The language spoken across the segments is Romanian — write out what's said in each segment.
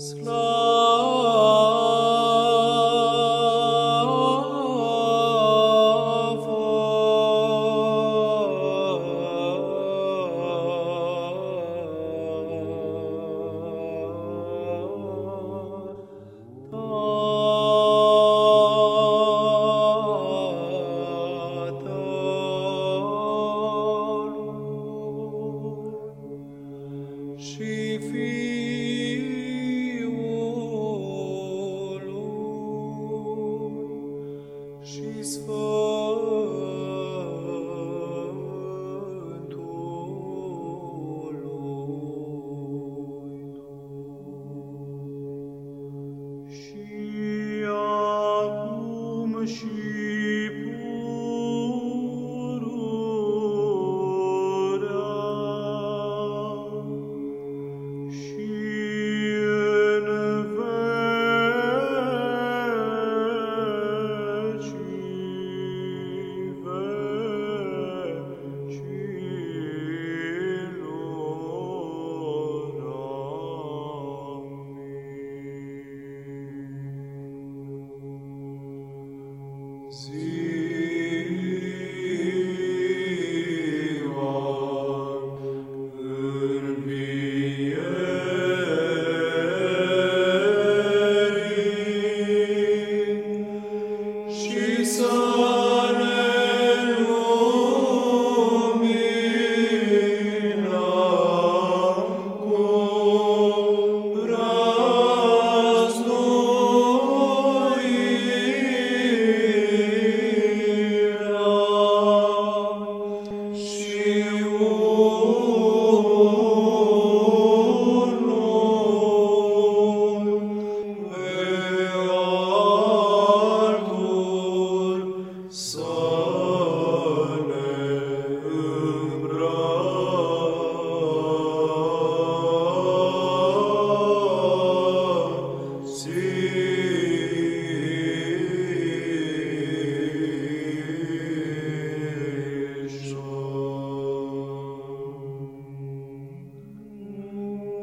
Slow.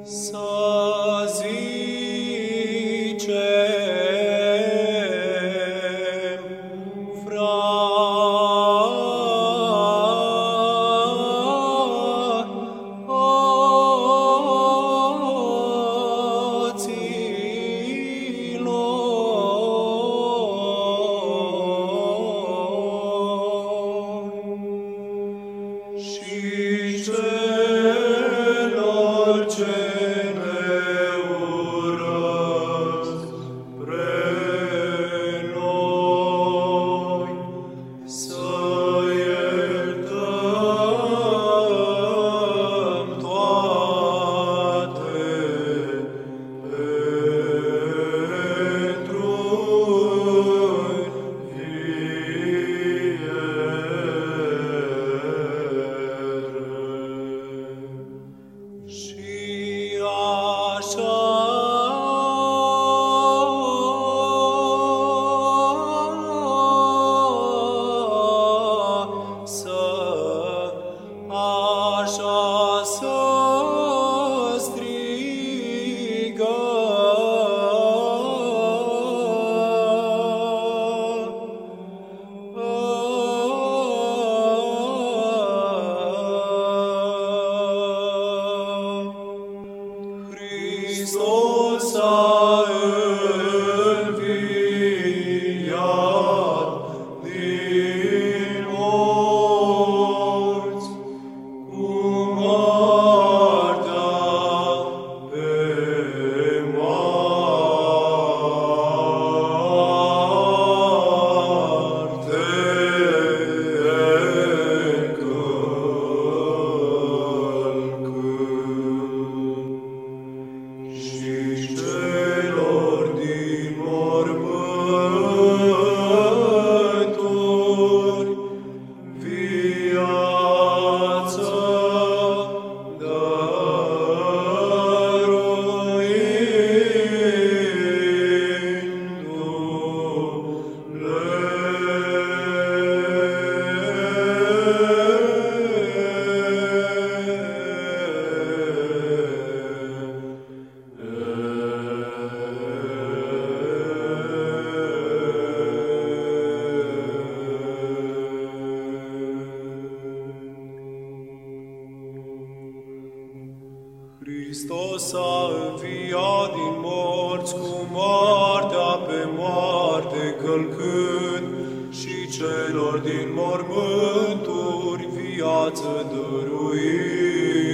So Sha Lord. Hristos a înviat din morți cu moartea pe moarte călcând și celor din mormânturi viață dăruind.